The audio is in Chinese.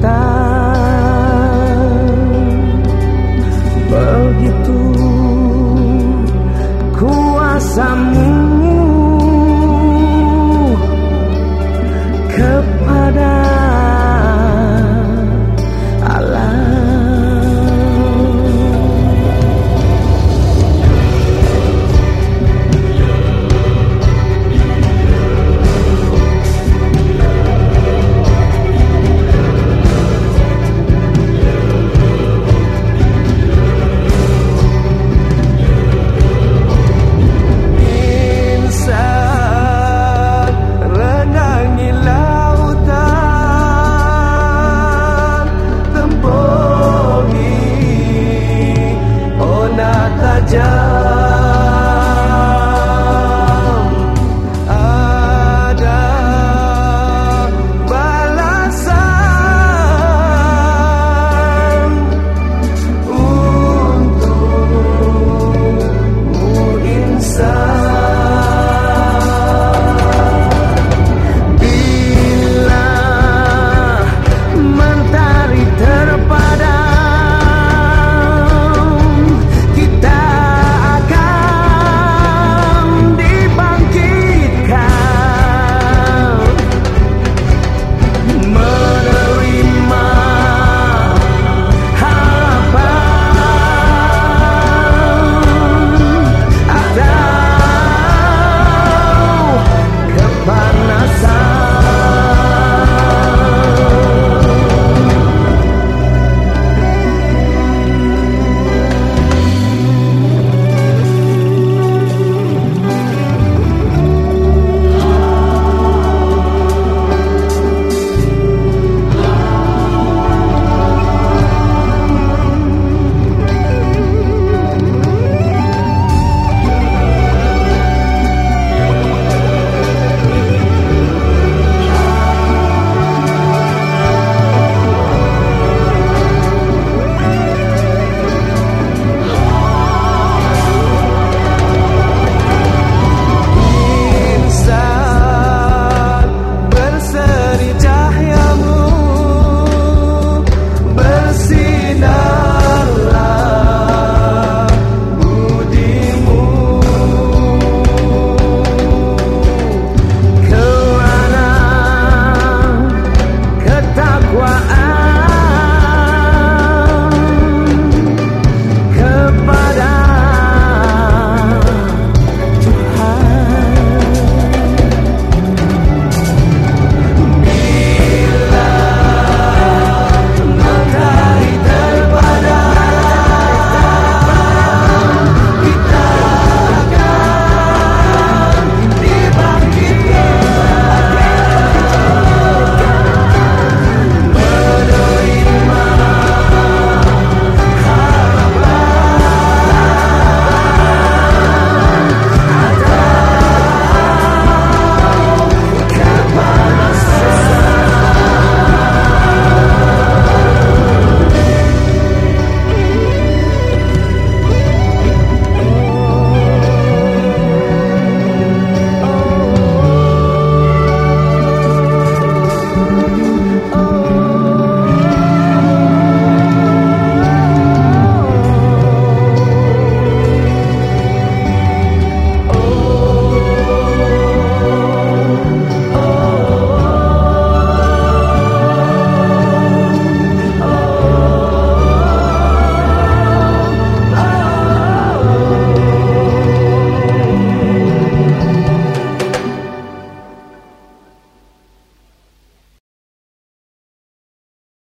大。jauh